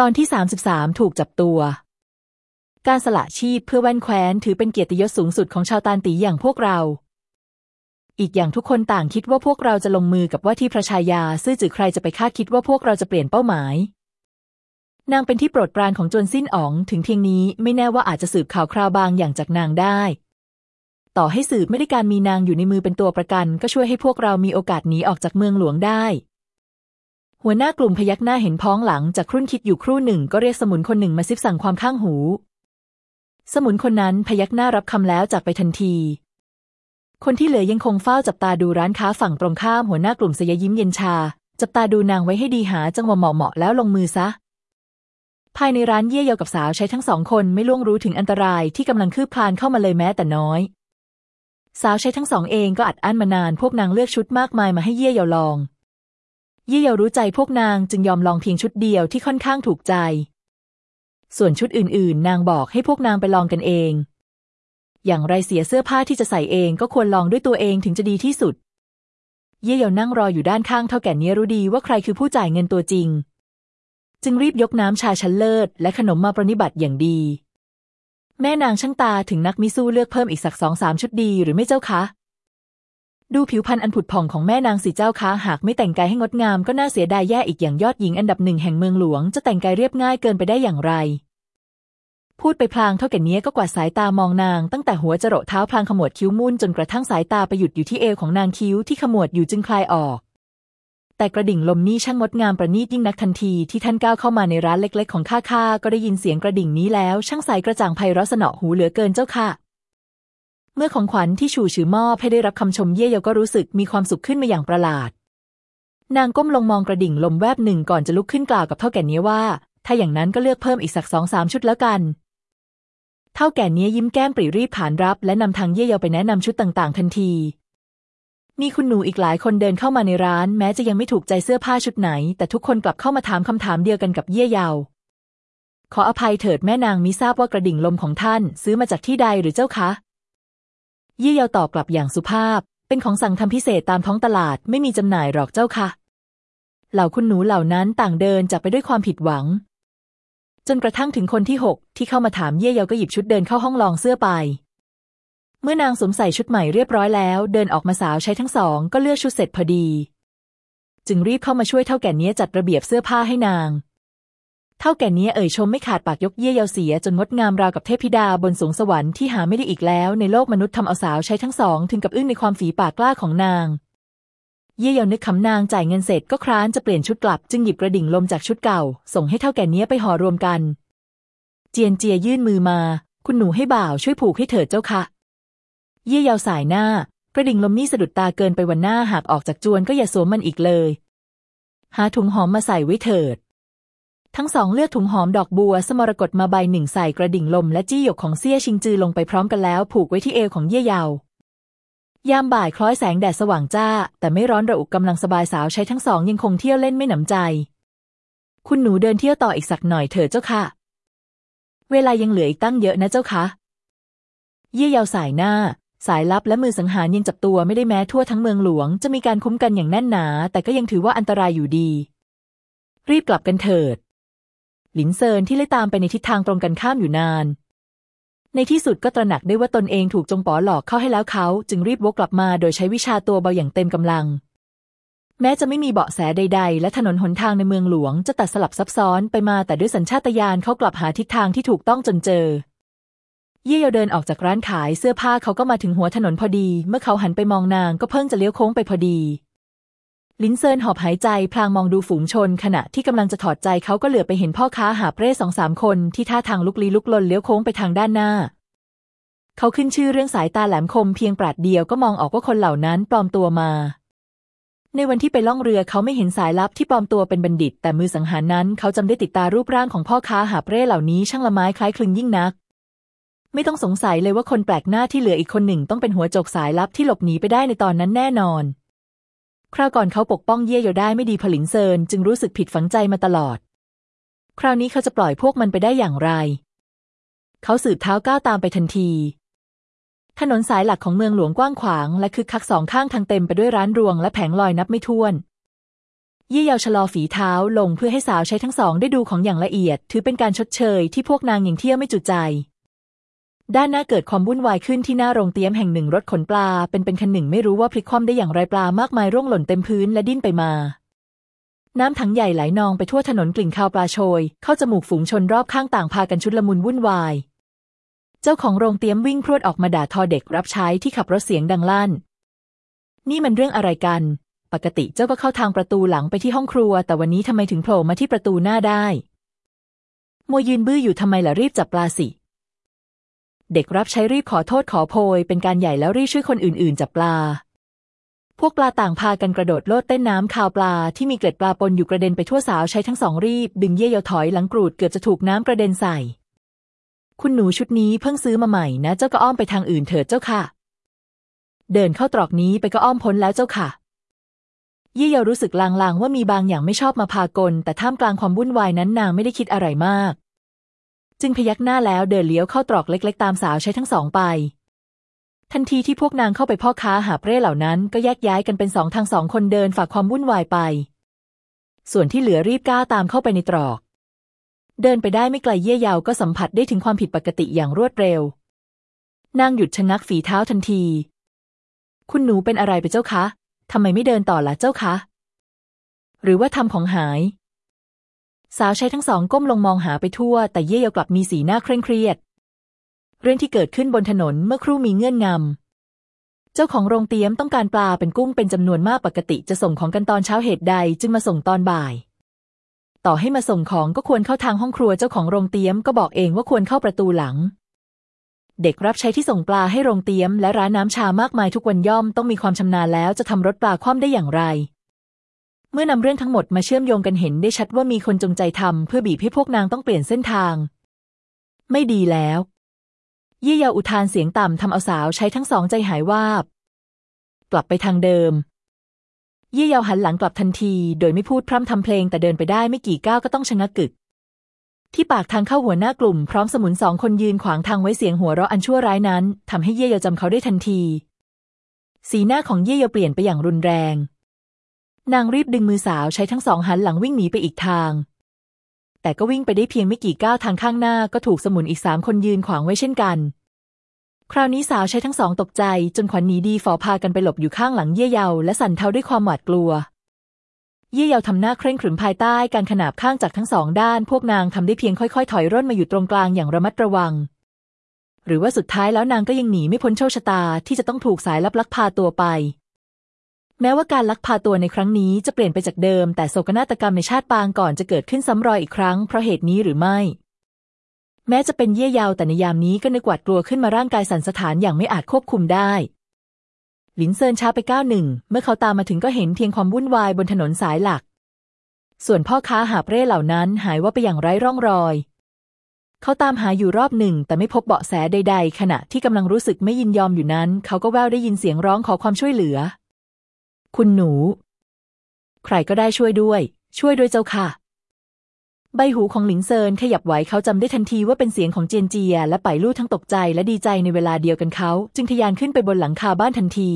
ตอนที่ 33 ถูกจับตัว การสละชีพเพื่อแว่นแคว้นถือเป็นเกียรติยศสูงสุดของชาวตาลตีอย่างพวกเรา อีกอย่างทุกคนต่างคิดว่าพวกเราจะลงมือกับว่าที่พระชายา ซื่อจือใครจะไปคาดคิดว่าพวกเราจะเปลี่ยนเป้าหมาย นางเป็นที่โปรดปรานของจวนสิ้นอ๋อง ถึงเพียงนี้ไม่แน่ว่าอาจจะสืบข่าวคราวบางอย่างจากนางได้ ต่อให้สืบไม่ได้การมีนางอยู่ในมือเป็นตัวประกัน ก็ช่วยให้พวกเรามีโอกาสหนีออกจากเมืองหลวงได้ หัวหน้ากลุ่มพยักหน้าเห็นพ้องหลังจากครุ่นคิดอยู่ครู่หนึ่ง ก็เรียกสมุนคนหนึ่งมาซิบสั่งความข้างหู สมุนคนนั้นพยักหน้ารับคำแล้วจากไปทันที คนที่เหลือยังคงเฝ้าจับตาดูร้านค้าฝั่งตรงข้ามหัวหน้ากลุ่มสยยิ้มเย็นชา จับตาดูนางไว้ให้ดีหาจังหวะเหมาะๆแล้วลงมือซะ ภายในร้านเยี่ยเยากับสาวใช้ทั้งสองคนไม่ล่วงรู้ถึงอันตรายที่กำลังคืบคลานเข้ามาเลยแม้แต่น้อย สาวใช้ทั้งสองเองก็อัดอั้นมานานพวกนางเลือกชุดมากมายมาให้เยี่ยเยาลอง เยี่เยารู้ใจพวกนางจึงยอมลองเพียงชุดเดียวที่ค่อนข้างถูกใจ ส่วนชุดอื่นๆ นางบอกให้พวกนางไปลองกันเอง อย่างไรเสียเสื้อผ้าที่จะใส่เองก็ควรลองด้วยตัวเองถึงจะดีที่สุด เยี่เยานั่งรออยู่ด้านข้างเท่าแก่นี้รู้ดีว่าใครคือผู้จ่ายเงินตัวจริง จึงรีบยกน้ำชาชั้นเลิศและขนมมาประนิบัติอย่างดี แม่นางช่างตาถึงนักมิสู้เลือกเพิ่มอีกสักสองสามชุดดีหรือไม่เจ้าคะ ดูผิวพรรณอันผุดผ่องของแม่นางสิเจ้าคะหากไม่แต่งกายให้งดงามก็น่าเสียดายแย่อีกอย่างยอดหญิงอันดับหนึ่งแห่งเมืองหลวงจะแต่งกายเรียบง่ายเกินไปได้อย่างไร พูดไปพลางเท่าแก่นี้ก็กวาดสายตามองนางตั้งแต่หัวจรดเท้าพลางขมวดคิ้วมุ่นจนกระทั่งสายตาไปหยุดอยู่ที่เอวของนางคิ้วที่ขมวดอยู่จึงคลายออก แต่กระดิ่งลมนี่ช่างงดงามประณีตยิ่งนักทันทีที่ท่านก้าวเข้ามาในร้านเล็ก ๆ ของข้าข้าก็ได้ยินเสียงกระดิ่งนี้แล้วช่างใสกระจ่างไพเราะสนอหูเหลือเกินเจ้าค่ะ เมื่อของขวัญที่ฉู่ฉือมอบให้ได้รับคำชมเย่เยาก็รู้สึกมีความสุขขึ้นมาอย่างประหลาด นางก้มลงมองกระดิ่งลมแวบหนึ่งก่อนจะลุกขึ้นกล่าวกับเท่าแก่นี้ว่า ถ้าอย่างนั้นก็เลือกเพิ่มอีกสักสองสามชุดแล้วกัน เท่าแก่นี้ยิ้มแก้มปรีรีบผ่านรับ และนำทางเย่เยาไปแนะนำชุดต่างๆ ทันที มีคุณหนูอีกหลายคนเดินเข้ามาในร้าน แม้จะยังไม่ถูกใจเสื้อผ้าชุดไหน แต่ทุกคนกลับเข้ามาถามคำถามเดียวกันกับเย่เยาขออภัยเถิดแม่นางมิทราบว่ากระดิ่งลมของท่าน ซื้อมาจากที่ใดหรือเจ้าคะ ยี่เยาตอบกลับอย่างสุภาพ เป็นของสั่งทำพิเศษตามท้องตลาดไม่มีจำหน่ายหรอกเจ้าค่ะ เหล่าคุณหนูเหล่านั้นต่างเดินจากไปด้วยความผิดหวัง จนกระทั่งถึงคนที่หกที่เข้ามาถามเย่เยาก็หยิบชุดเดินเข้าห้องลองเสื้อไป เมื่อนางสวมใส่ชุดใหม่เรียบร้อยแล้ว เดินออกมาสาวใช้ทั้งสอง ก็เลือกชุดเสร็จพอดี จึงรีบเข้ามาช่วยเท่าแก่นี้จัดระเบียบเสื้อผ้าให้นาง เท่าแก่นี้เอ่ยชมไม่ขาดปากยกเยี่ยเยาเสียจนงดงามราวกับเทพธิดาบนสวงสวรรค์ที่หาไม่ได้อีกแล้ว ในโลกมนุษย์ทำเอาสาวใช้ทั้งสอง ถึงกับอึ้งในความฝีปากกล้าของนาง เยี่ยเยานึกคำนางจ่ายเงินเสร็จก็คร้านจะเปลี่ยนชุดกลับจึงหยิบกระดิ่งลมจากชุดเก่า ส่งให้เท่าแก่นี้ไปห่อรวมกัน เจียนเจียยื่นมือมา คุณหนูให้บ่าวช่วยผูกให้เถิดเจ้าค่ะ เยี่ยเยาสายหน้ากระดิ่งลมนี่สะดุดตาเกินไปวันหน้าหากออกจากจวนก็อย่าสวมมันอีกเลย หาถุงหอมมาใส่ไว้เถิด ทั้งสองเลือกถุงหอมดอกบัวสมรกตมาใบหนึ่งใส่กระดิ่งลมและจี้หยกของเซี่ยชิงจือลงไปพร้อมกันแล้ว ผูกไว้ที่เอวของเย่เยายามบ่ายคล้อยแสงแดดสว่างจ้า แต่ไม่ร้อนระอุกำลังสบายสาวใช้ทั้งสองยังคงเที่ยวเล่นไม่หนำใจ คุณหนูเดินเที่ยวต่ออีกสักหน่อยเถิดเจ้าค่ะ เวลายังเหลืออีกตั้งเยอะนะเจ้าคะเย่เยาสายหน้าสายลับและมือสังหารยังจับตัวไม่ได้แม้ทั่วทั้งเมืองหลวง จะมีการคุ้มกันอย่างแน่นหนา แต่ก็ยังถือว่าอันตรายอยู่ดี รีบกลับกันเถิด หลินเซินที่ไล่ตามไปในทิศทางตรงกันข้ามอยู่นาน ในที่สุดก็ตระหนักได้ว่าตนเองถูกจงป๋อหลอกเข้าให้แล้วเขาจึงรีบวกกลับมาโดยใช้วิชาตัวเบาอย่างเต็มกำลัง แม้จะไม่มีเบาะแสใด ๆ และถนนหนทางในเมืองหลวงจะตัดสลับซับซ้อนไปมาแต่ด้วยสัญชาตญาณเขากลับหาทิศทางที่ถูกต้องจนเจอ เยี่ยวเดินออกจากร้านขายเสื้อผ้าเขาก็มาถึงหัวถนนพอดี เมื่อเขาหันไปมองนางก็เพิ่งจะเลี้ยวโค้งไปพอดี ลินเซินหอบหายใจพลางมองดูฝูงชน ขณะที่กำลังจะถอดใจเขาก็เหลือไปเห็นพ่อค้าหาเปร่สองสามคนที่ท่าทางลุกลี้ลุกลนเลี้ยวโค้งไปทางด้านหน้า เขาขึ้นชื่อเรื่องสายตาแหลมคมเพียงปราดเดียวก็มองออกว่าคนเหล่านั้นปลอมตัวมา ในวันที่ไปล่องเรือเขาไม่เห็นสายลับที่ปลอมตัวเป็นบัณฑิต แต่มือสังหารนั้นเขาจำได้ติดตารูปร่างของพ่อค้าหาเปร่เหล่านี้ช่างละไม้คล้ายคลึงยิ่งนักไม่ต้องสงสัยเลยว่าคนแปลกหน้าที่เหลืออีกคนหนึ่งต้องเป็นหัวโจกสายลับที่หลบหนีไปได้ในตอนนั้นแน่นอน คราวก่อนเขาปกป้องเย่เยาได้ไม่ดีผลิงเซินจึงรู้สึกผิดฝังใจมาตลอด คราวนี้เขาจะปล่อยพวกมันไปได้อย่างไร เขาสืบเท้าก้าวตามไปทันที ถนนสายหลักของเมืองหลวงกว้างขวาง และคึกคักสองข้างทางเต็มไปด้วยร้านรวงและแผงลอยนับไม่ถ้วนเยี่เยาชะลอฝีเท้าลงเพื่อให้สาวใช้ทั้งสองได้ดูของอย่างละเอียด ถือเป็นการชดเชยที่พวกนางอย่งเที่ยวไม่จุใจ ด้านหน้าเกิดความวุ่นวายขึ้นที่หน้าโรงเตี๊ยมแห่งหนึ่งรถขนปลา เป็นเป็นคันหนึ่งไม่รู้ว่าพลิกคว่ำได้อย่างไรปลามากมายร่วงหล่นเต็มพื้นและดิ้นไปมา น้ำถังใหญ่ไหลนองไปทั่วถนนกลิ่นคาวปลาโชย เข้าจมูกฝูงชนรอบข้างต่างพากันชุดละมุนวุ่นวาย เจ้าของโรงเตี๊ยมวิ่งพรวดออกมาด่าทอเด็กรับใช้ที่ขับรถเสียงดังลั่น นี่มันเรื่องอะไรกัน ปกติเจ้าก็เข้าทางประตูหลังไปที่ห้องครัว แต่วันนี้ทำไมถึงโผล่มาที่ประตูหน้าได้มัวยืนบื้ออยู่ทำไมล่ะรีบจับปลาสิ เด็กรับใช้รีบขอโทษขอโพย เป็นการใหญ่แล้วรีบช่วยคนอื่นๆจับปลา พวกปลาต่างพากันกระโดดโลดเต้นน้ำคาวปลาที่มีเกล็ดปลาปนอยู่กระเด็นไปทั่วสาวใช้ทั้งสองรีบ ดึงเย่ยาถอยหลังกรูดเกือบจะถูกน้ำกระเด็นใส่ คุณหนูชุดนี้เพิ่งซื้อมาใหม่นะ เจ้าก็อ้อมไปทางอื่นเถิดเจ้าค่ะ เดินเข้าตรอกนี้ไปก็อ้อมพ้นแล้วเจ้าค่ะเย่เยารู้สึกลางๆ ว่ามีบางอย่างไม่ชอบมาพากล แต่ท่ามกลางความวุ่นวายนั้นนางไม่ได้คิดอะไรมาก จึงพยักหน้าแล้วเดินเลี้ยวเข้าตรอกเล็ก ๆ ตามสาวใช้ทั้งสองไป ทันทีที่พวกนางเข้าไปพ่อค้าหาเปร่เหล่านั้นก็แยกย้ายกันเป็นสองทางสองคนเดินฝากความวุ่นวายไป ส่วนที่เหลือรีบก้าวตามเข้าไปในตรอก เดินไปได้ไม่ไกลเย่เยาวก็สัมผัสได้ถึงความผิดปกติอย่างรวดเร็ว นางหยุดชะงักฝีเท้าทันที คุณหนูเป็นอะไรไปเจ้าคะทำไมไม่เดินต่อล่ะเจ้าคะ หรือว่าทำของหาย สาวใช้ทั้งสองก้มลงมองหาไปทั่ว แต่เย่เยากลับมีสีหน้าเคร่งเครียด เรื่องที่เกิดขึ้นบนถนนเมื่อครู่มีเงื่อนงำ เจ้าของโรงเตี๊ยมต้องการปลาเป็นกุ้งเป็นจำนวนมากปกติจะส่งของกันตอนเช้าเหตุใดจึงมาส่งตอนบ่าย ต่อให้มาส่งของก็ควรเข้าทางห้องครัวเจ้าของโรงเตี๊ยมก็บอกเองว่าควรเข้าประตูหลัง เด็กรับใช้ที่ส่งปลาให้โรงเตี๊ยมและร้านน้ำชามากมายทุกวันย่อมต้องมีความชำนาญแล้วจะทำรถปลาคว่ำได้อย่างไร มื่อนำเรื่องทั้งหมดมาเชื่อมโยงกันเห็นได้ชัดว่ามีคนจงใจทำเพื่อบีบให้พวกนางต้องเปลี่ยนเส้นทาง ไม่ดีแล้วเยี่ยยาอุทานเสียงต่ำทำเอาสาวใช้ทั้งสองใจหายวาบ กลับไปทางเดิมเยี่ยยาหันหลังกลับทันที โดยไม่พูดพร่ำทำเพลงแต่เดินไปได้ไม่กี่ก้าวก็ต้องชะงักกึก ที่ปากทางเข้าหัวหน้ากลุ่มพร้อมสมุนสองคนยืนขวางทางไว้เสียงหัวเราะอันชั่วร้ายนั้นทำให้เยี่ยยาจำเขาได้ทันที สีหน้าของเยี่ยยาเปลี่ยนไปอย่างรุนแรง นางรีบดึงมือสาวใช้ทั้งสองหันหลังวิ่งหนีไปอีกทาง แต่ก็วิ่งไปได้เพียงไม่กี่ก้าวทางข้างหน้าก็ถูกสมุนอีกสามคนยืนขวางไว้เช่นกัน คราวนี้สาวใช้ทั้งสองตกใจ จนขวัญหนีดีฝ่อพากันไปหลบอยู่ข้างหลังเยี่ยเยาและสั่นเทาด้วยความหวาดกลัว เยี่ยเยาทำหน้าเคร่งขรึมภายใต้การขนาบข้างจากทั้งสองด้าน พวกนางทำได้เพียงค่อยๆ ถอยร่นมาอยู่ตรงกลางอย่างระมัดระวัง หรือว่าสุดท้ายแล้วนางก็ยังหนีไม่พ้นโชคชะตาที่จะต้องถูกสายลับลักพาตัวไป แม้ว่าการลักพาตัวในครั้งนี้จะเปลี่ยนไปจากเดิม แต่โศกนาฏกรรมในชาติปางก่อนจะเกิดขึ้นซ้ำรอยอีกครั้งเพราะเหตุนี้หรือไม่ แม้จะเป็นเยี่ยยาวแต่ในยามนี้ก็นึกหวาดกลัวขึ้นมาร่างกายสันสะท้านอย่างไม่อาจควบคุมได้หลินเซินช้าไปก้าวหนึ่ง เมื่อเขาตามมาถึงก็เห็นเพียงความวุ่นวายบนถนนสายหลัก ส่วนพ่อค้าหาบเร่เหล่านั้นหายว่าไปอย่างไร้ร่องรอย เขาตามหาอยู่รอบหนึ่ง แต่ไม่พบเบาะแสใด ๆ ขณะที่กำลังรู้สึกไม่ยินยอมอยู่นั้น เขาก็แววได้ยินเสียงร้องขอความช่วยเหลือ คุณหนู ใครก็ได้ช่วยด้วย ช่วยด้วยเจ้าค่ะ ใบหูของหลิงเซินขยับไหวเขาจำได้ทันทีว่าเป็นเสียงของเจียนเจีย และไปลู่ทั้งตกใจและดีใจในเวลาเดียวกันเขา จึงทะยานขึ้นไปบนหลังคาบ้านทันที